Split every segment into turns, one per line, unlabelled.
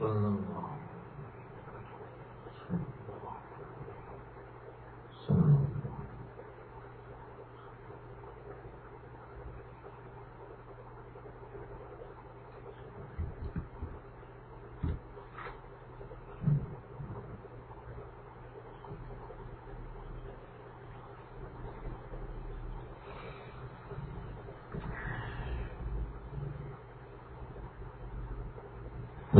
اللہ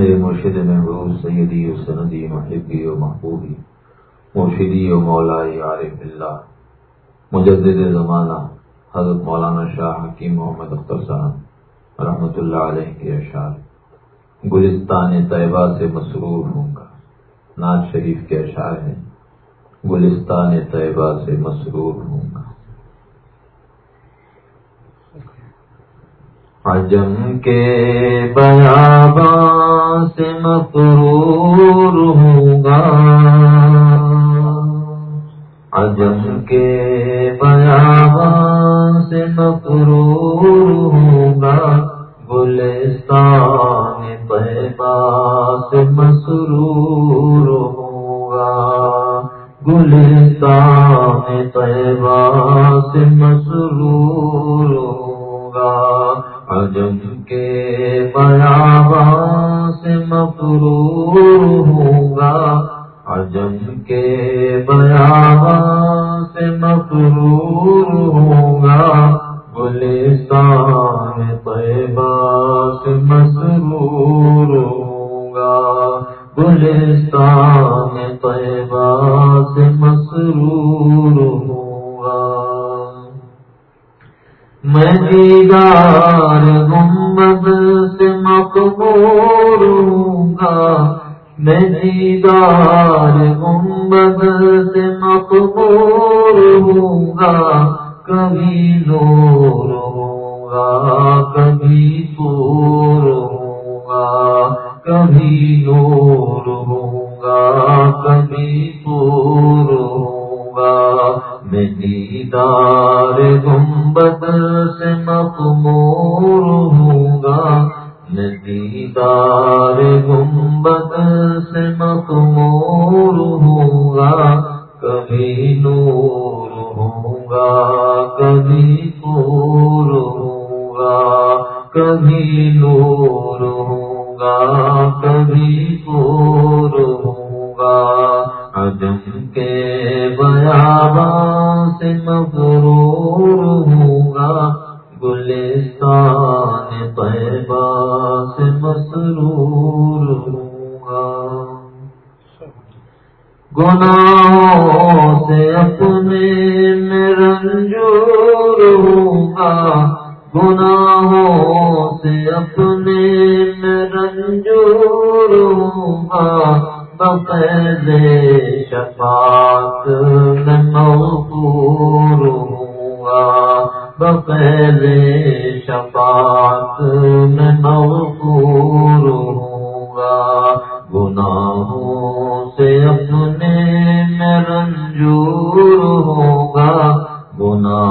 میرے مرشد محبوب، سیدی و سندی محبی و محبوبی، مرشدی و مولائی عارف اللہ مجدد زمانہ، حضرت مولانا شاہ حکیم محمد اختر صاحب رحمۃ اللہ علیہ کے اشعار۔ گلستان طیبہ سے مسرور ہوں گا، ناز شریف کے اشعار ہیں۔ گلستان طیبہ سے مسرور ہوں گا عجم کے بیاباں سے مقرور ہوں گا عجم کے بیاباں سے مقرور میں دیدار گنبد سے مقمور ہوں گا میں دیدار گنبد سے مقمور ہوں گا کبھی نور ہوں گا کبھی پور ہوں گا کبھی نور ہوں گا کبھی پور ہوں گا عدم کے بیابان سے مغرور ہوں گا۔ گلستان طیبہ سے مسرور ہوں گا۔ گناہوں سے اپنے میں رنجور ہوں گا۔ گناہوں سے اپنے میں رنجور ہوں گا۔ بقید شفاعت میں مغفور ہوں گا بقید شفاعت میں مغفور ہوں گا گناہوں سے اپنے میں رنجور ہوگا، گناہوں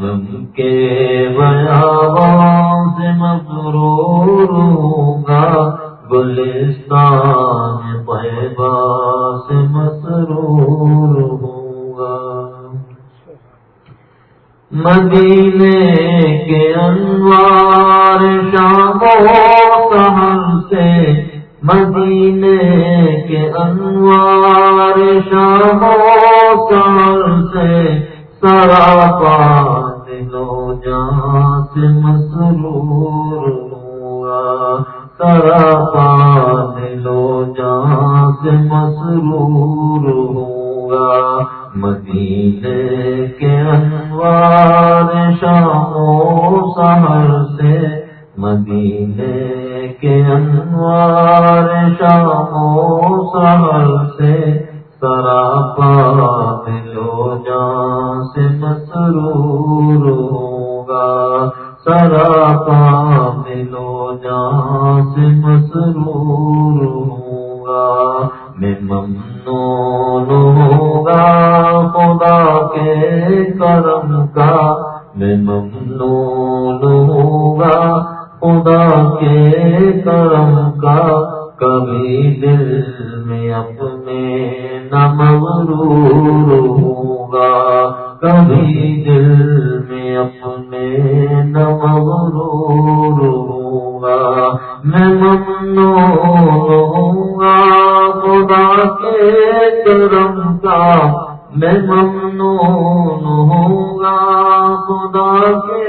عجم کے ممنون ہوگا خدا کے کرم کا، میں ممنون ہوگا خدا کے کرم کا۔ کبھی دل میں اپنے نہ مغرور ہوگا کبھی دل میں اپنے نہ مغرور ہوگا میں ممنون ہوگا کرم کا میں ممنون ہوگا، خدا کے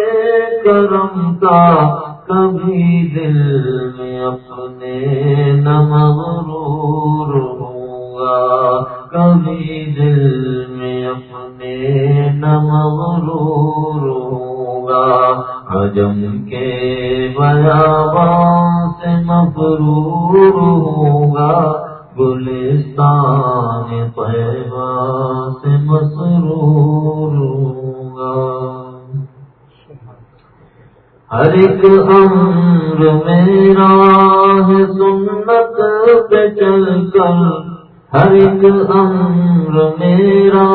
کرم کا کبھی دل میں اپنے نہ مغرور ہوگا، کبھی دل میں اپنے نہ مغرور ہوگا حجم کے بیابان سے مفرور ہوگا۔ گلستان پیبا سے مسرور ہوگا ہر ایک امر میرا ہے سنت پہ چل کر۔ ہر ایک امر میرا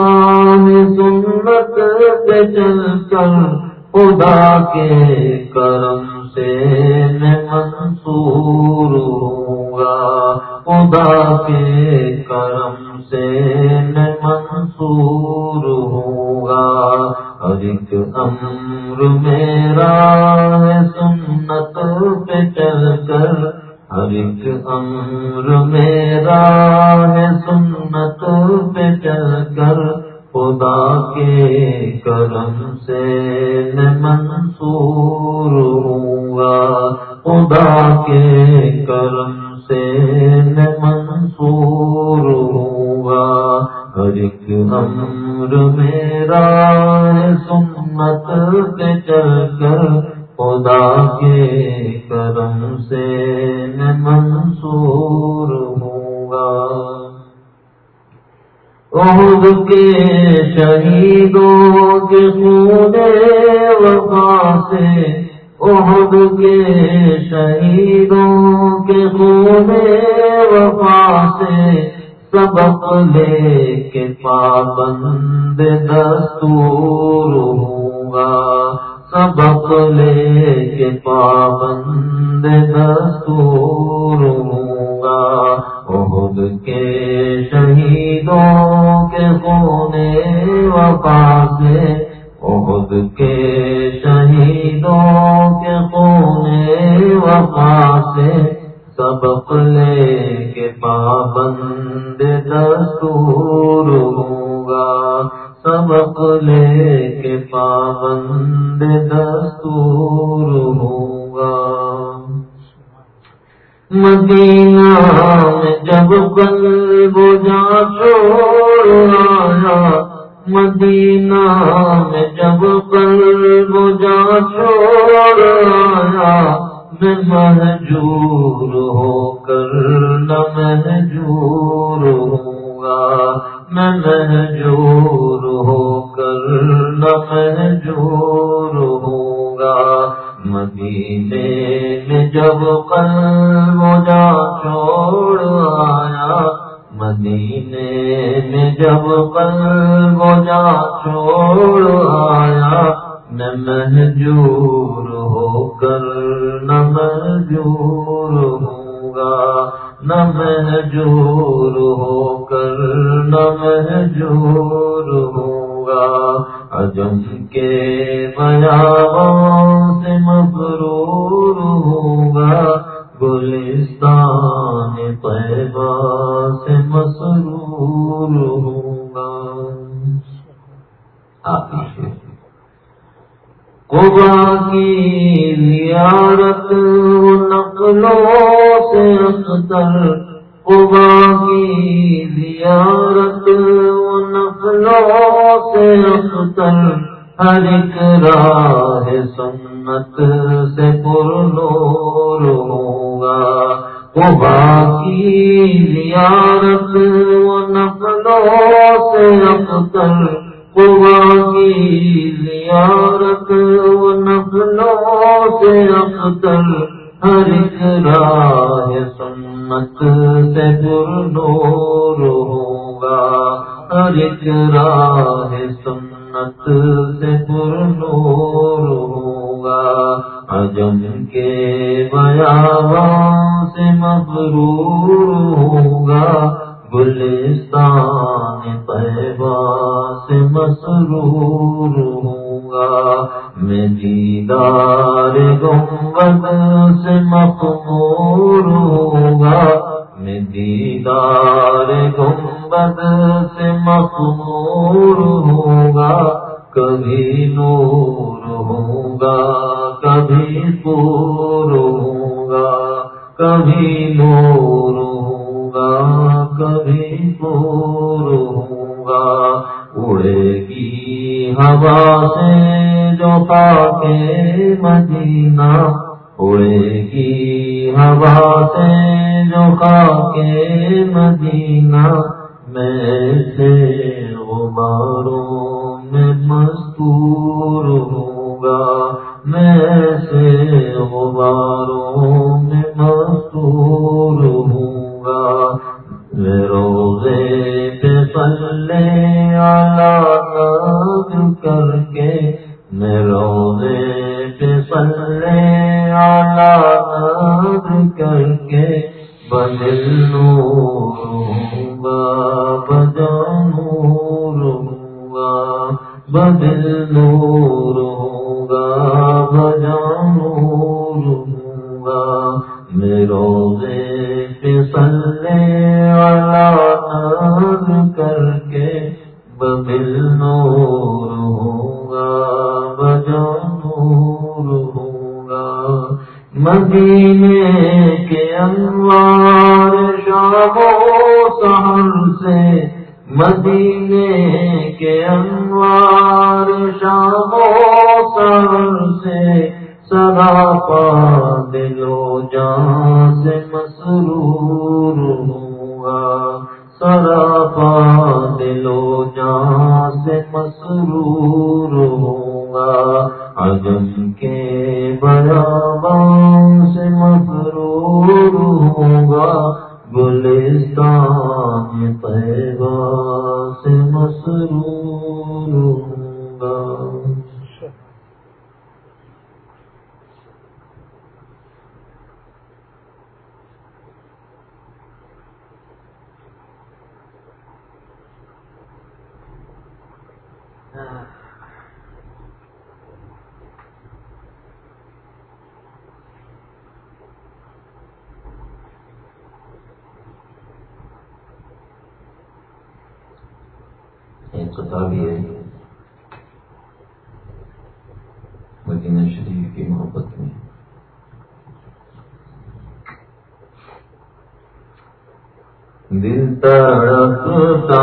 ہے سنت پہ چل کر۔ خدا کے کرم سے میں منصور ہوں گا۔ خدا کے کرم سے میں منصور ہوں۔ گا ہر ایک امر میرا ہے سنت پہ چل کر۔ ہر ایک امر میرا ہے سنت پہ چل کر۔ خدا کے کرم سے میں منصور ہوں۔ گا خدا کے کرم سے ایک امر میرا سنت پہ چل کر خدا کے کرم سے میں منصور ہوں گا۔ عہد کے شہیدوں کے خون وفا سے عہد کے شہیدوں کے خون وفا سے سبق لے کے پابند دستور ہوں گا۔ سبق لے کے پابند دستور ہوں گا۔ عہد کے شہیدوں کے خونے وفا سے عہد کے شہیدوں کے خونے وفا سے سبق لے کے پابند دستور ہوں گا سبق لے کے پابند دستور ہوں گا مدینہ میں جب قلب جا چھوڑ آیا، مدینہ میں جب قلب جا چھوڑ آیا میں محجور ہو کر نہ محجور ہوں گا۔ میں محجور ہو کر نہ محجور ہوں گا۔ مدینے میں جب قلب جا چھوڑ آیا، مدینے میں جب قلب جا چھوڑ آیا میں محجور کر نہ محجور ہوں گا نہ محجور ہو کر نہ محجور ہوں گا عجم کے بیابوں سے مغرور ہوں گا گلستان طیبہ سے مسرور ہوں گا آپ قبا کی زیارت نقلوں سے اختر قبا کی زیارت نقلوں سے اختر۔ ہر ایک راہ سنت سے پر نور ہوگا۔ قبا کی زیارت نقلوں سے اختر۔ کی زیارت و نقلوں سے اختر ہر ایک راہ سنت سے پر نور ہوگا ہر ایک راہ سنت سے پر نور ہوگا عجم کے بیابان سے مغرور ہوگا گلستان طیبہ سے مسرور ہوں گا میں دیدار گنبد سے مخمور ہوں گا میں دیدار گنبد سے مخمور ہوں گا کبھی نور ہوں گا کبھی پور ہوں گا کبھی نور ہوں گا، کبھی پور ہوں گا۔ اڑے گی ہوا سے جو پا کے مدینہ۔ اڑے گی ہوا سے جو کے مدینہ۔ میں سے غباروں میں مستور ہوں گا۔ میں سے غباروں پلے آلات کر کے میں روزے پہ پلے آلات کر کے بدل نور ہوں بدل گا میں روزے پہ آلات بدل نور ہوں گا بجان نور ہوں گا مدینے کے انوار شامو سہر سے، مدینے کے انوار شامو سہر سے، سراپا دلو جان سے مسرور دل تڑپتا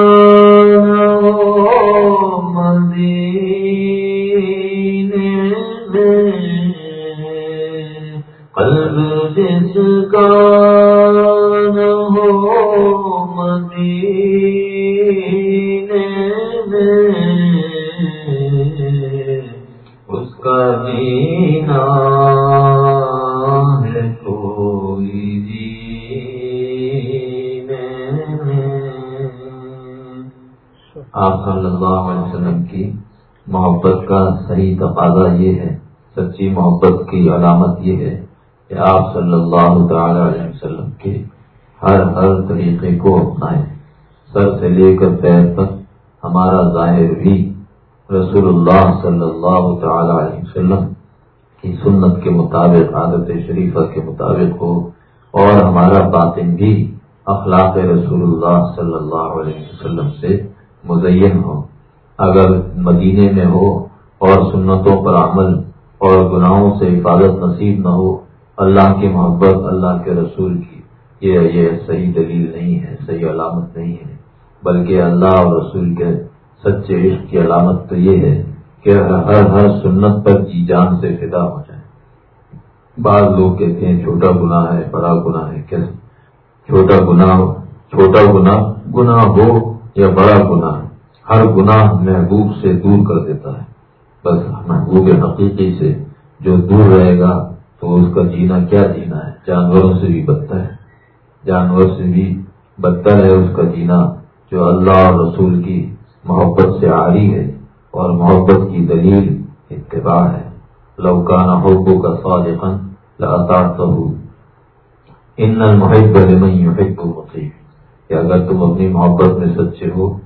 علامت یہ ہے کہ آپ صلی اللہ تعالی علیہ وسلم کے ہر ہر طریقے کو اپنائیں۔ سر سے لے کر پیر تک ہمارا ظاہر بھی رسول اللہ صلی اللہ تعالی علیہ وسلم کی سنت کے مطابق، عادت شریفہ کے مطابق ہو اور ہمارا باطن بھی اخلاق رسول اللہ صلی اللہ علیہ وسلم سے مزین ہو۔ اگر مدینے میں ہو اور سنتوں پر عمل اور گناہوں سے حفاظت نصیب نہ ہو، اللہ کی محبت، اللہ کے رسول کی۔ یہ یہ صحیح دلیل نہیں ہے، صحیح علامت نہیں ہے۔ بلکہ اللہ اور رسول کے سچے عشق کی علامت تو یہ ہے کہ ہر ہر سنت پر جی جان سے فدا ہو جائے۔ بعض لوگ کہتے ہیں، چھوٹا گناہ ہے، بڑا گناہ ہے کیسے چھوٹا گناہ چھوٹا گناہ گناہ ہو یا بڑا گناہ، ہر گناہ محبوب سے دور کر دیتا ہے۔ بس محبوب حقیقی سے جو دور رہے گا تو اس کا جینا کیا جینا ہے؟ جانوروں سے بھی بدتر ہے۔ جانور سے بھی بدتر ہے اس کا جینا جو اللہ اور رسول کی محبت سے آری ہے اور محبت کی دلیل اتباع ہے۔ لوکانہ حقوق کا صادقن لگاتار ان المحب لمن يحب مطیع کہ اگر تم اپنی محبت میں سچے ہو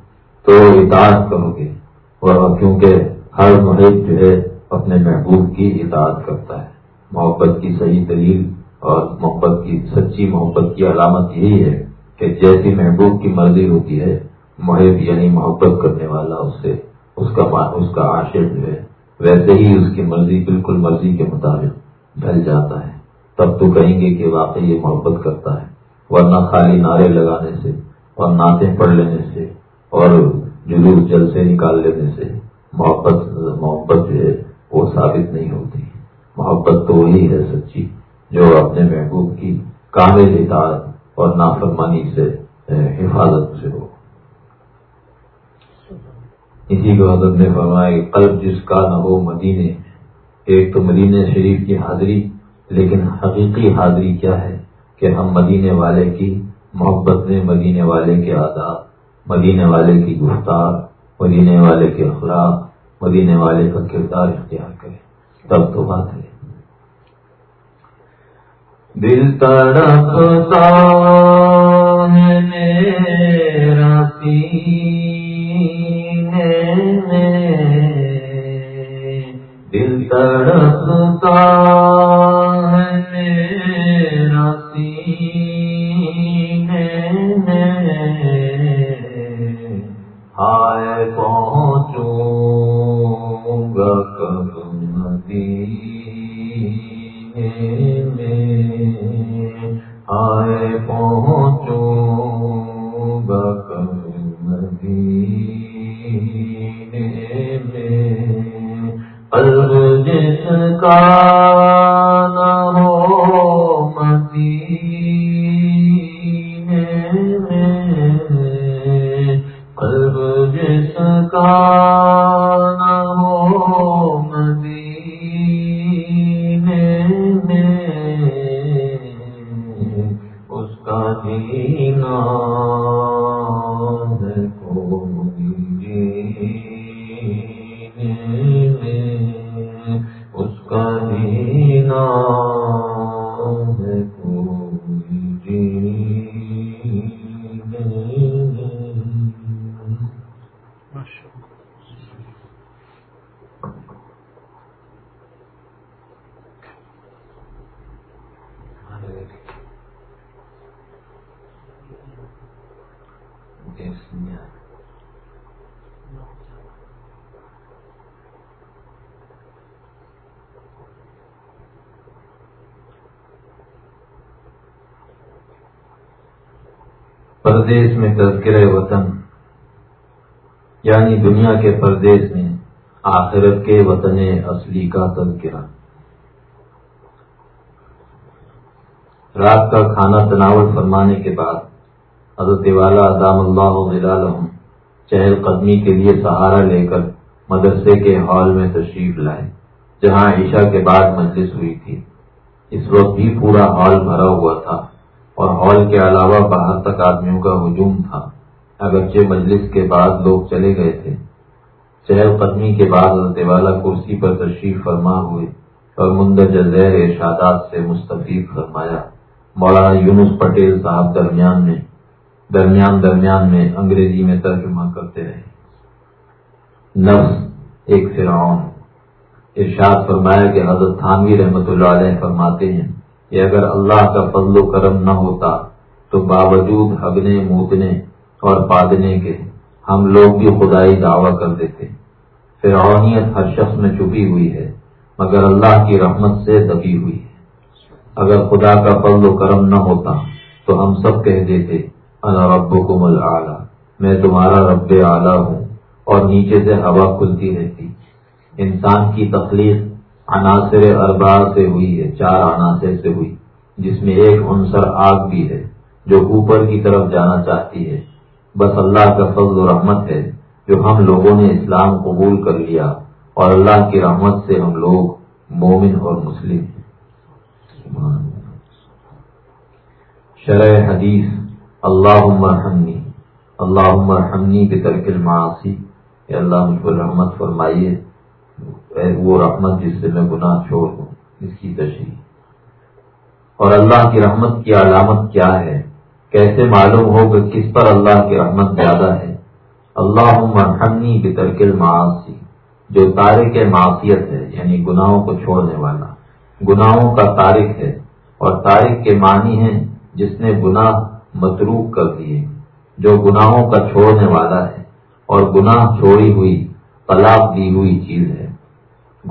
تو اطاعت کرو گے۔ اور کیونکہ ہر محب جو ہے اپنے محبوب کی اطاعت کرتا ہے۔ محبت کی صحیح دلیل اور محبت کی سچی محبت کی علامت یہی ہے کہ جیسی محبوب کی مرضی ہوتی ہے، محب یعنی محبت کرنے والا اس سے، اس کا اس کا عاشق جو ہے، ویسے ہی اس کی مرضی بالکل مرضی کے مطابق ڈھل جاتا ہے۔ تب تو کہیں گے کہ واقعی یہ محبت کرتا ہے۔ ورنہ خالی نعرے لگانے سے اور نعتیں پڑھ لینے سے اور جلوس جل سے نکال لینے سے محبت محبت جو ہے وہ ثابت نہیں ہوتی۔ محبت تو وہی ہے سچی جو اپنے محبوب کی کامل اطاعت اور نافرمانی سے حفاظت سے ہو۔ اسی کو حضرت نے فرمایا کہ قلب جس کا نہ ہو مدینے، ایک تو مدینہ شریف کی حاضری، لیکن حقیقی حاضری کیا ہے کہ ہم مدینے والے کی محبت میں مدینے والے کے آداب، مدینے والے کی گفتار، مدینے والے کے اخلاق مدینے والے کا کردار اختیار کریں۔ تب تو بات ہے۔ دل تڑپتا پردیس میں تذکرہ وطن یعنی دنیا کے پردیس میں آخرت کے وطن اصلی کا تذکرہ۔ رات کا کھانا تناول فرمانے کے بعد حضرت والا دام اللہ عنہ چہل قدمی کے لیے سہارا لے کر مدرسے کے ہال میں تشریف لائے، جہاں عشاء کے بعد مجلس ہوئی تھی۔ اس وقت بھی پورا ہال بھرا ہوا تھا۔ اور ہال کے علاوہ باہر تک آدمیوں کا ہجوم تھا۔ اگرچہ مجلس کے بعد لوگ چلے گئے تھے۔ چہل قدمی کے بعد حضرت والا کرسی پر تشریف فرما ہوئے اور مندرجہ ذیل ارشادات سے مستفید فرمایا، مولانا یونس پٹیل صاحب درمیان میں، درمیان درمیان میں انگریزی میں ترجمہ کرتے رہے۔ نفس، ایک فرعون۔ ارشاد فرمایا کہ حضرت تھانوی رحمت اللہ علیہ فرماتے ہیں کہ اگر اللہ کا فضل و کرم نہ ہوتا تو باوجود ہگنے موتنے اور پادنے کے ہم لوگ بھی خدائی دعویٰ کر دیتے۔ فرعونیت ہر شخص میں چھپی ہوئی ہے، مگر اللہ کی رحمت سے دبی ہوئی ہے۔ اگر خدا کا فضل و کرم نہ ہوتا تو ہم سب کہہ دیتے، انا ربکم العالی میں تمہارا رب اعلیٰ ہوں، اور نیچے سے ہوا کھلتی رہتی۔ انسان کی تخلیق عناصر اربا سے ہوئی ہے، چار عناصر سے ہوئی۔ جس میں ایک عنصر آگ بھی ہے، جو اوپر کی طرف جانا چاہتی ہے۔ بس اللہ کا فضل و رحمت ہے جو ہم لوگوں نے اسلام قبول کر لیا اور اللہ کی رحمت سے ہم لوگ مومن اور مسلم ہیں۔ شرح حدیث اللہ مرحمنی اللہ مرحمنی کے ترکل معاشی اللہ، مجھ پر رحمت فرمائیے۔ وہ رحمت جس سے میں گناہ چھوڑ دوں اس کی تشریح۔ اور اللہ کی رحمت کی علامت کیا ہے؟ کیسے معلوم ہو کہ کس پر اللہ کی رحمت زیادہ ہے؟ اللہ مرحمنی کی ترکل معاشی جو تارک معاشیت ہے یعنی گناہوں کو چھوڑنے والا۔ گناہوں کا تارک ہے، اور تارک کے معنی ہے جس نے گناہ متروک کر دیے، جو گناہوں کا چھوڑنے والا ہے، اور گناہ چھوڑی ہوئی طلاق دی ہوئی چیز ہے۔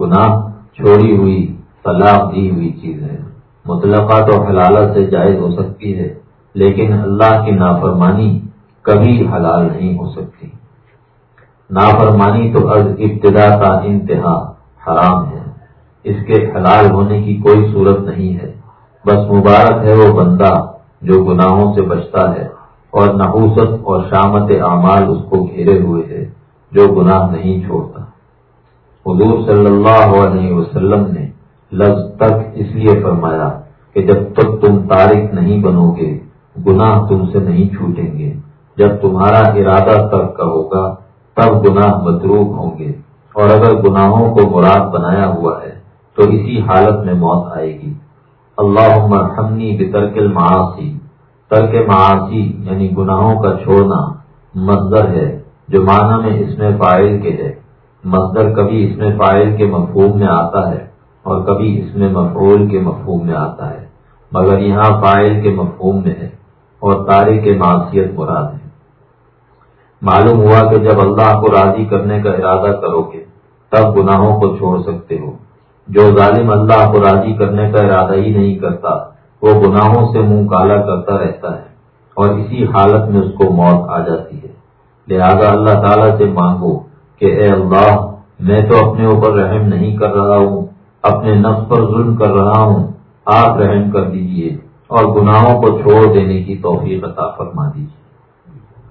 گناہ چھوڑی ہوئی، طلاق دی ہوئی چیز ہے۔ مطلقہ تو حلالہ سے جائز ہو سکتی ہے، لیکن اللہ کی نافرمانی کبھی حلال نہیں ہو سکتی۔ نافرمانی تو از ابتدا کا انتہا حرام ہے۔ اس کے حلال ہونے کی کوئی صورت نہیں ہے۔ بس مبارک ہے وہ بندہ جو گناہوں سے بچتا ہے اور نحوست اور شامت اعمال اس کو گھیرے ہوئے ہے۔ جو گناہ نہیں چھوڑتا۔ حضور صلی اللہ علیہ وسلم نے لفظ تک اس لیے فرمایا کہ جب تک تم تارک نہیں بنو گے گناہ تم سے نہیں چھوٹیں گے۔ جب تمہارا ارادہ ترک کا ہوگا، تب گناہ متروک ہوں گے۔ اور اگر گناہوں کو مراد بنایا ہوا ہے، تو اسی حالت میں موت آئے گی۔ اللہ مرحمنی بترک المعاصی۔ ترک معاشی یعنی گناہوں کا چھوڑنا مزدر ہے۔ جو معنی میں اس میں فائل کے ہے، مصدر کبھی اس میں فائل کے مفہوم میں آتا ہے اور کبھی اس میں مفعول کے مفہوم میں آتا ہے، مگر یہاں فائل کے مفہوم میں ہے اور تاریخ معاشیت مراد ہے۔ معلوم ہوا کہ جب اللہ کو راضی کرنے کا ارادہ کرو گے تب گناہوں کو چھوڑ سکتے ہو۔ جو ظالم اللہ کو راضی کرنے کا ارادہ ہی نہیں کرتا، وہ گناہوں سے منہ کالا کرتا رہتا ہے اور اسی حالت میں اس کو موت آ جاتی ہے۔ لہذا اللہ تعالیٰ سے مانگو کہ اے اللہ، میں تو اپنے اوپر رحم نہیں کر رہا ہوں، اپنے نفس پر ظلم کر رہا ہوں، آپ رحم کر دیجیے اور گناہوں کو چھوڑ دینے کی توفیق عطا فرما دیجیے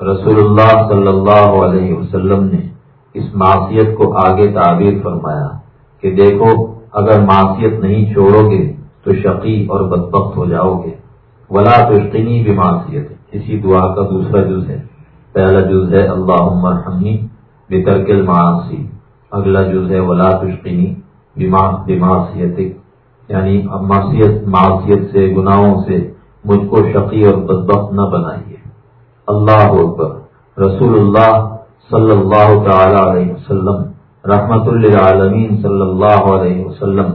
رسول اللہ صلی اللہ علیہ وسلم نے اس معاشیت کو آگے تعبیر فرمایا کہ دیکھو، اگر معاشیت نہیں چھوڑو گے تو شقی اور بدبخت ہو جاؤ گے۔ ولا تشتنی بھی معاشیت اسی دعا کا دوسرا جز ہے۔ پہلا جز ہے اللہ عمر حمی بترکل معاشی اگلا جز ہے ولا تشتنی بماسیت یعنی معاشیت معاشیت سے، گناہوں سے مجھ کو شقی اور بدبخت نہ بنائیے۔ اللہ اکبر۔ رسول اللہ صلی اللہ تعالی علیہ وسلم، رحمت للعالمین صلی اللہ علیہ وسلم،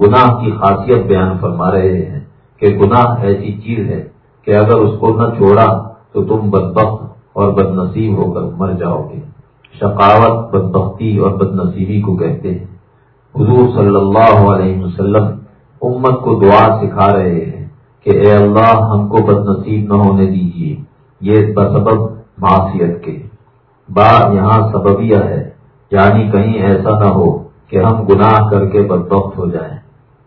گناہ کی خاصیت بیان فرما رہے ہیں کہ گناہ ایسی چیز ہے کہ اگر اس کو نہ چھوڑا تو تم بدبخت اور بد نصیب ہو کر مر جاؤ گے۔ شقاوت، بدبختی اور بد نصیبی کو کہتے ہیں۔ حضور صلی اللہ علیہ وسلم امت کو دعا سکھا رہے ہیں کہ اے اللہ، ہم کو بد نصیب نہ ہونے دیجیے یہ بسبب معاشیت کے۔ با یہاں سببیہ ہے۔ یعنی کہیں ایسا نہ ہو کہ ہم گناہ کر کے بدبخت ہو جائیں۔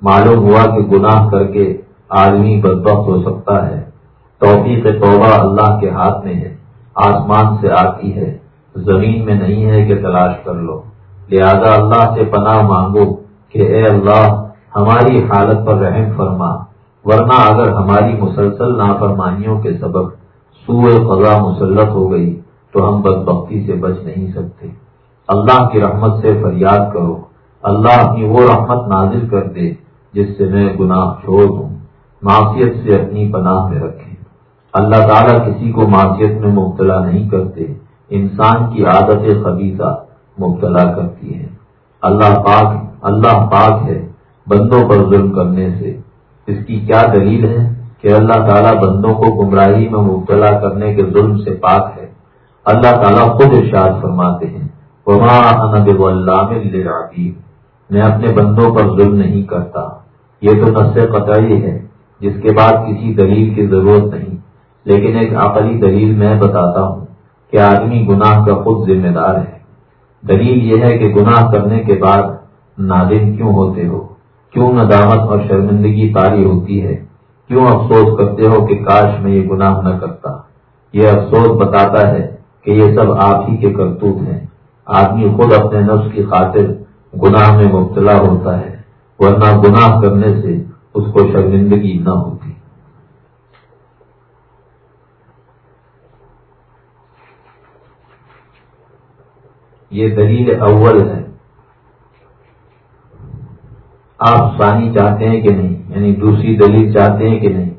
معلوم ہوا کہ گناہ کر کے آدمی بدبخت ہو سکتا ہے۔ توفیق توبہ اللہ کے ہاتھ میں ہے۔ آسمان سے آتی ہے، زمین میں نہیں ہے کہ تلاش کر لو۔ لہذا اللہ سے پناہ مانگو کہ اے اللہ، ہماری حالت پر رحم فرما، ورنہ اگر ہماری مسلسل نافرمانیوں کے سبب سوئے قضا مسلط ہو گئی، تو ہم بدبختی سے بچ نہیں سکتے۔ اللہ کی رحمت سے فریاد کرو۔ اللہ اپنی وہ رحمت نازل کر دے، جس سے میں گناہ چھوڑ دوں معاشیت سے اپنی پناہ میں رکھے اللہ تعالیٰ کسی کو معاشیت میں مبتلا نہیں کرتے، انسان کی عادت خبیصہ مبتلا کرتی ہے۔ اللہ پاک اللہ پاک ہے بندوں پر ظلم کرنے سے۔ اس کی کیا دلیل ہے کہ اللہ تعالیٰ بندوں کو گمراہی میں مبتلا کرنے کے ظلم سے پاک ہے؟ اللہ تعالیٰ خود ارشاد فرماتے ہیں میں اپنے بندوں پر ظلم نہیں کرتا۔ یہ تو نس قطعی ہے، جس کے بعد کسی دلیل کی ضرورت نہیں۔ لیکن ایک عقلی دلیل میں بتاتا ہوں کہ آدمی گناہ کا خود ذمہ دار ہے۔ دلیل یہ ہے کہ گناہ کرنے کے بعد نادم کیوں ہوتے ہو؟ کیوں ندامت اور شرمندگی تاری ہوتی ہے؟ کیوں افسوس کرتے ہو کہ کاش میں یہ گناہ نہ کرتا؟ یہ افسوس بتاتا ہے کہ یہ سب آپ ہی کے کرتوت ہیں۔ آدمی خود اپنے نفس کی خاطر گناہ میں مبتلا ہوتا ہے، ورنہ گناہ کرنے سے اس کو شرمندگی نہ ہوتی۔ یہ دلیل اول ہے۔ آپ ثانی چاہتے ہیں کہ نہیں؟ یعنی دوسری دلیل چاہتے ہیں کہ نہیں؟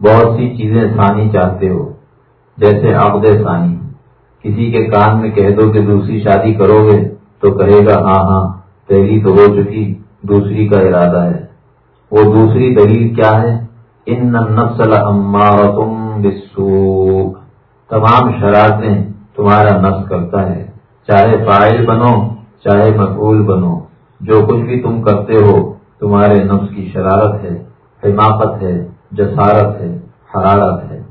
بہت سی چیزیں ثانی چاہتے ہو۔ جیسے عقد ثانی۔ کسی کے کان میں کہہ دو کہ دوسری شادی کرو گے تو کہے گا ہاں ہاں پہلی تو ہو چکی، دوسری کا ارادہ ہے۔ وہ دوسری دلیل کیا ہے؟ ان نسل تم تمام شرارتیں تمہارا نفس کرتا ہے۔ چاہے فائل بنو، چاہے مقبول بنو، جو کچھ بھی تم کرتے ہو، تمہارے نفس کی شرارت ہے، حماقت ہے، جسارت ہے، حرارت ہے۔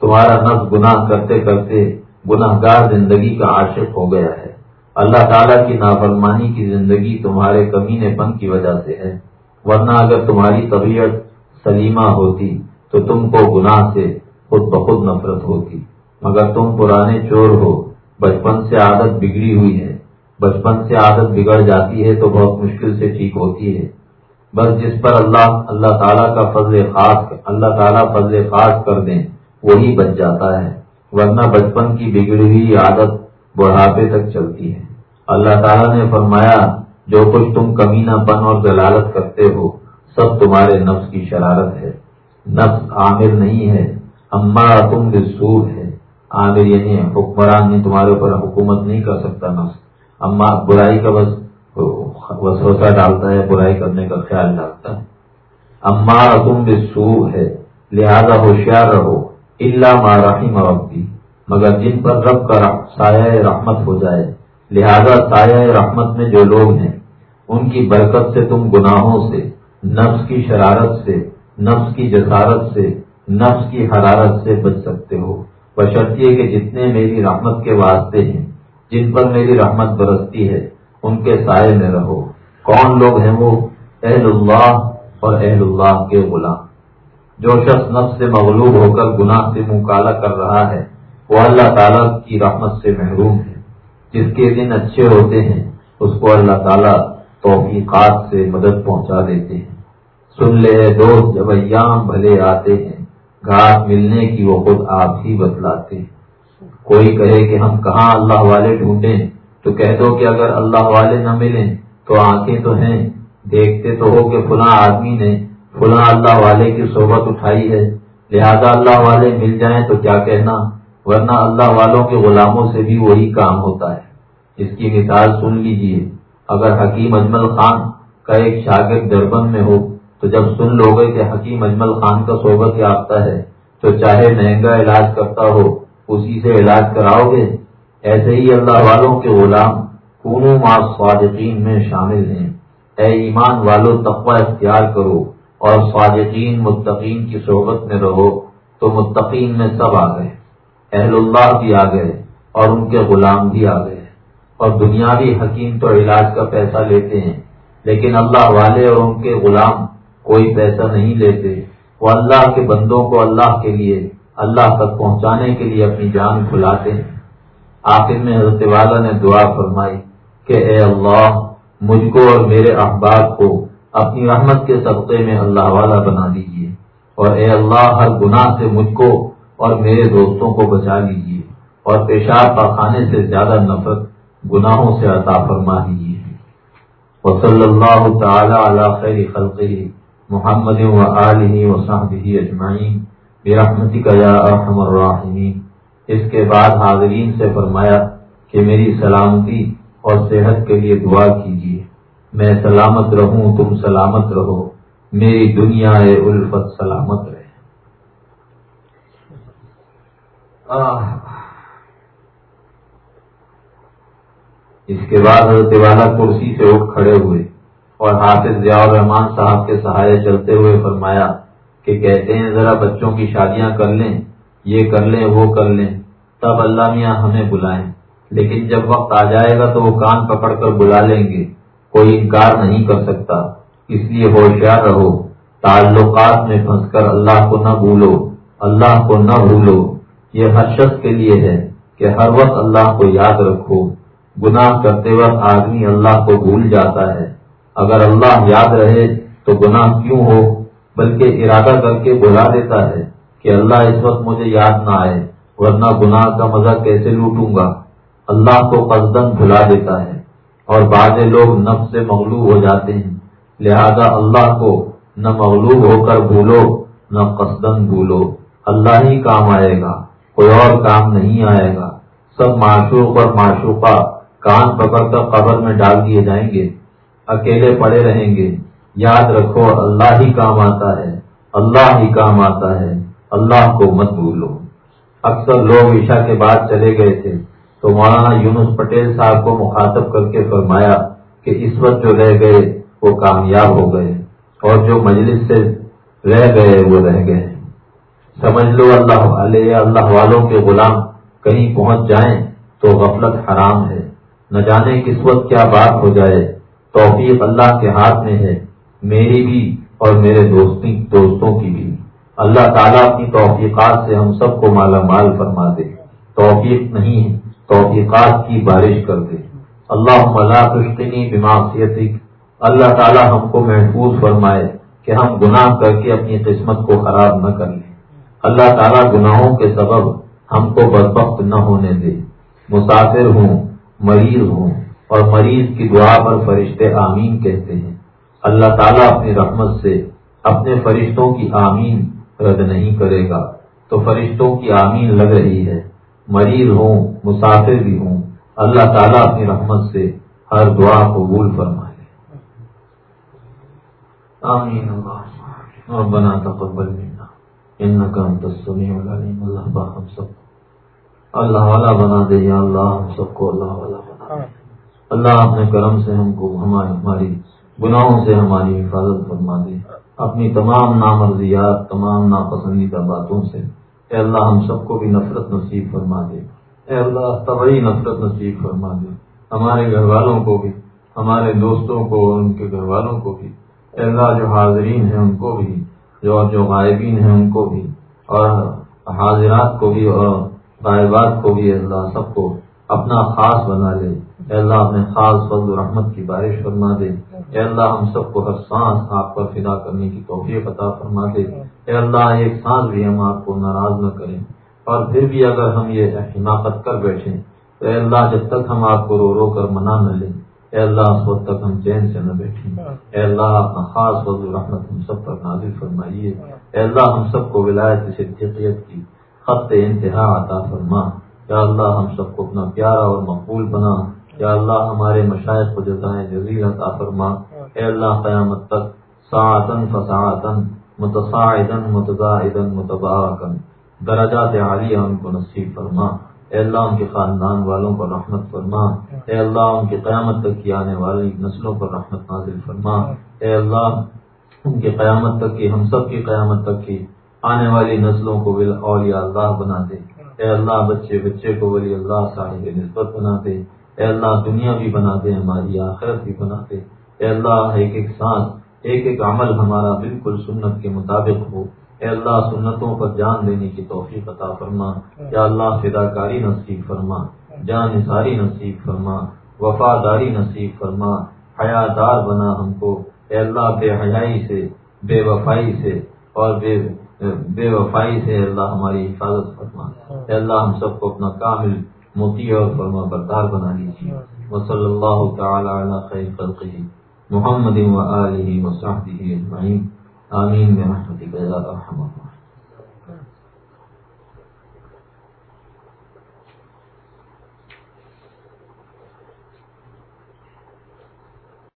تمہارا نفس گناہ کرتے کرتے گناہ گار زندگی کا عاشق ہو گیا ہے۔ اللہ تعالیٰ کی نافرمانی کی زندگی تمہارے کمینے پن کی وجہ سے ہے۔ ورنہ اگر تمہاری طبیعت سلیمہ ہوتی، تو تم کو گناہ سے خود بخود نفرت ہوتی۔ مگر تم پرانے چور ہو بچپن سے عادت بگڑی ہوئی ہے۔ بچپن سے عادت بگڑ جاتی ہے تو بہت مشکل سے ٹھیک ہوتی ہے۔ بس جس پر اللہ اللہ تعالیٰ کا فضل خاص، اللہ تعالیٰ فضل خاص کر دیں، وہی بچ جاتا ہے۔ ورنہ بچپن کی بگڑی ہوئی عادت بڑھاپے تک چلتی ہے۔ اللہ تعالیٰ نے فرمایا، جو کچھ تم کمینہ پن اور دلالت کرتے ہو، سب تمہارے نفس کی شرارت ہے۔ نفس عامر نہیں ہے ہمارا تم رسول ہے۔ عامر یعنی حکمران نے تمہارے اوپر حکومت نہیں کر سکتا نفس اما برائی کا بس وسوسہ ڈالتا ہے، برائی کرنے کا خیال ڈالتا ہے۔ اما تم بسو ہے، لہذا ہوشیار رہو۔ اللہ رحیم ربی، مگر جن پر رب کا سایہ رحمت ہو جائے۔ لہذا سایہ رحمت میں جو لوگ ہیں، ان کی برکت سے تم گناہوں سے، نفس کی شرارت سے، نفس کی جسارت سے، نفس کی حرارت سے بچ سکتے ہو۔ بشرطیے کہ جتنے میری رحمت کے واسطے ہیں، جن پر میری رحمت برستی ہے، ان کے سائے میں رہو۔ کون لوگ ہیں وہ؟ اہل اللہ اور اہل اللہ کے غلام۔ جو شخص نفس سے مغلوب ہو کر گناہ سے منہ کالا کر رہا ہے، وہ اللہ تعالیٰ کی رحمت سے محروم ہے۔ جس کے دن اچھے ہوتے ہیں، اس کو اللہ تعالیٰ توفیقات سے مدد پہنچا دیتے ہیں۔ سن لے دوست، جب ایام بھلے آتے ہیں گھاٹ ملنے کی وہ خود آپ ہی بتلاتے ہیں۔ کوئی کہے کہ ہم کہاں اللہ والے ڈھونڈیں، تو کہہ دو کہ اگر اللہ والے نہ ملیں تو آنکھیں تو ہیں۔ دیکھتے تو ہو کہ فلاں آدمی نے فلاں اللہ والے کی صحبت اٹھائی ہے۔ لہذا اللہ والے مل جائیں تو کیا کہنا؟ ورنہ اللہ والوں کے غلاموں سے بھی وہی کام ہوتا ہے۔ اس کی مثال سن لیجیے۔ اگر حکیم اجمل خان کا ایک شاگرد دربن میں ہو تو جب سن لو گے کہ حکیم اجمل خان کا صحبت یافتہ ہے، تو چاہے مہنگا علاج کرتا ہو، اسی سے علاج کراؤ گے۔ ایسے ہی اللہ والوں کے غلام کونوں ما صادقین میں شامل ہیں۔ اے ایمان والو، تقوی اختیار کرو اور صادقین متقین کی صحبت میں رہو، تو متقین میں سب آ گئے۔ اہل اللہ بھی آ گئے اور ان کے غلام بھی آ گئے۔ اور دنیاوی حکیم تو علاج کا پیسہ لیتے ہیں، لیکن اللہ والے اور ان کے غلام کوئی پیسہ نہیں لیتے۔ وہ اللہ کے بندوں کو اللہ کے لیے، اللہ تک پہنچانے کے لیے اپنی جان کھلاتے ہیں۔ آخر میں حضرت والا نے دعا فرمائی کہ اے اللہ، مجھ کو اور میرے احباب کو اپنی رحمت کے صدقے میں اللہ والا بنا دیجیے۔ اور اے اللہ، ہر گناہ سے مجھ کو اور میرے دوستوں کو بچا لیجیے۔ اور پیشاب پاخانے سے زیادہ نفرت گناہوں سے عطا فرما دیجیے۔ وصلی اللہ تعالی علی خیر خلقی محمد و علیہ و صحبہ اجمعین برحمتی کا یا ارحم الراحمین۔ اس کے بعد حاضرین سے فرمایا کہ میری سلامتی اور صحت کے لیے دعا کیجیے۔ میں سلامت رہوں، تم سلامت رہو۔ میری دنیا الفت سلامت رہے۔ اس کے بعد حضرت والا کرسی سے اٹھ کھڑے ہوئے۔ اور حافظ ضیاء الرحمان صاحب کے سہارے چلتے ہوئے فرمایا کہ کہتے ہیں، ذرا بچوں کی شادیاں کر لیں، یہ کر لیں، وہ کر لیں۔ تب اللہ میاں ہمیں بلائیں۔ لیکن جب وقت آ جائے گا تو وہ کان پکڑ کر بلا لیں گے۔ کوئی انکار نہیں کر سکتا۔ اس لیے ہوشیار رہو۔ تعلقات میں پھنس کر اللہ کو نہ بھولو۔ اللہ کو نہ بھولو۔ یہ ہر شخص کے لیے ہے کہ ہر وقت اللہ کو یاد رکھو۔ گناہ کرتے وقت آدمی اللہ کو بھول جاتا ہے۔ اگر اللہ یاد رہے تو گناہ کیوں ہو؟ بلکہ ارادہ کر کے بلا دیتا ہے کہ اللہ اس وقت مجھے یاد نہ آئے، ورنہ گناہ کا مزہ کیسے لوٹوں گا؟ اللہ کو قصدن بھلا دیتا ہے اور بعض لوگ نفس سے مغلوب ہو جاتے ہیں۔ لہذا اللہ کو نہ مغلوب ہو کر بھولو، نہ قصدن بھولو۔ اللہ ہی کام آئے گا، کوئی اور کام نہیں آئے گا۔ سب معشوق اور معشوقہ کان پکڑ کر قبر میں ڈال دیے جائیں گے۔ اکیلے پڑے رہیں گے۔ یاد رکھو، اللہ ہی کام آتا ہے۔ اللہ ہی کام آتا ہے۔ اللہ کو مت بھولو۔ اکثر لوگ عشاء کے بعد چلے گئے تھے۔ تو مولانا یونس پٹیل صاحب کو مخاطب کر کے فرمایا کہ اس وقت جو رہ گئے، وہ کامیاب ہو گئے۔ اور جو مجلس سے رہ گئے، وہ رہ گئے۔ سمجھ لو، اللہ والے یا اللہ والوں کے غلام کہیں پہنچ جائیں تو غفلت حرام ہے۔ نہ جانے کس وقت کیا بات ہو جائے۔ توفیق اللہ کے ہاتھ میں ہے، میری بھی اور میرے دوستی دوستوں کی بھی۔ اللہ تعالیٰ اپنی توفیقات سے ہم سب کو مالا مال فرما دے۔ توفیق نہیں توفیقات کی بارش کر دے۔ اللہ ملا کشتنی بیماریت اللہ تعالیٰ ہم کو محفوظ فرمائے کہ ہم گناہ کر کے اپنی قسمت کو خراب نہ کر لیں۔ اللہ تعالیٰ گناہوں کے سبب ہم کو بدبخت نہ ہونے دے۔ مسافر ہوں، مریض ہوں اور مریض کی دعا پر فرشتے آمین کہتے ہیں۔ اللہ تعالیٰ اپنی رحمت سے اپنے فرشتوں کی آمین رد نہیں کرے گا۔ تو فرشتوں کی آمین لگ رہی ہے۔ مریض ہوں، مسافر بھی ہوں، اللہ تعالیٰ اپنی رحمت سے ہر دعا قبول فرما لے آمین اللہ۔ ربنا تقبل منا۔ انك انت السميع العليم اللہ با ہم سب اللہ والا بنا دے یا اللہ ہم سب کو اللہ والا بنا دے۔ اللہ اپنے کرم سے ہم کو ہماری ہماری گناہوں سے ہماری حفاظت فرما دے۔ اپنی تمام نامرضیات، تمام ناپسندیدہ باتوں سے اے اللہ ہم سب کو بھی نفرت نصیب فرما دے۔ اے اللہ طبعی نفرت نصیب فرما دے۔ ہمارے گھر والوں کو بھی، ہمارے دوستوں کو ان کے گھر والوں کو بھی۔ اے اللہ جو حاضرین ہیں ان کو بھی، جو جو غائبین ہیں ان کو بھی۔ اور حاضرات کو بھی اور غائبات کو بھی اللہ سب کو اپنا خاص بنا لے۔ اے اللہ اپنے خاص فضل و رحمت کی بارش فرما دے۔ اے اللہ ہم سب کو ہر سانس آپ پر فدا کرنے کی توفیق عطا فرما دے۔ اے اللہ ایک سانس بھی ہم آپ کو ناراض نہ کریں۔ اور پھر بھی اگر ہم یہ حماقت کر بیٹھیں، تو اے اللہ جب تک ہم آپ کو رو رو کر منا نہ لیں، اے اللہ اس وقت تک ہم چین سے نہ بیٹھیں۔ اے اللہ اپنا خاص فضل رحمت ہم سب پر نازل فرمائیے۔ اے اللہ ہم سب کو ولایت صدیقیت کی خط انتہا عطا فرما۔ یا اللہ ہم سب کو اپنا پیارا اور مقبول بنا۔ یا اللہ ہمارے مشاعر کو جزائیں جزیر عطا فرما۔ اے اللہ قیامت تک ساعتن فساعتن متصاعدن متضاعدن متبارکن درجات عالیہ ان کو نصیب فرما۔ اے اللہ ان کے خاندان والوں پر رحمت فرما۔ اے اللہ ان کی قیامت تک کی آنے والی نسلوں پر رحمت نازل فرما۔ اے اللہ ان کی قیامت تک کی، ہم سب کی قیامت تک کی آنے والی نسلوں کو اولیاء اللہ بنا دے۔ اے اللہ بچے بچے کو ولی اللہ صاحب نسبت بنا دے۔ اے اللہ دنیا بھی بنا دے، ہماری آخرت بھی بنا دے۔ اے اللہ ایک ایک سانس ایک ایک عمل ہمارا بالکل سنت کے مطابق ہو۔ اے اللہ سنتوں پر جان دینے کی توفیق عطا فرما۔ یا اللہ فدا کاری نصیب فرما جان ساری نصیب فرما، وفاداری نصیب فرما۔ حیا دار بنا ہم کو۔ اے اللہ بے حیائی سے، بے وفائی سے اور بے بے وفائی سے اللہ ہماری حفاظت فرما۔ اے اللہ ہم سب کو اپنا کامل موتی اور فرما بردار بنا لیجیے۔ وصلی اللہ تعالی علی خیر خلقی محمد و آلہ و صحبہ اجمعین۔ آمین برحمتک یا ارحم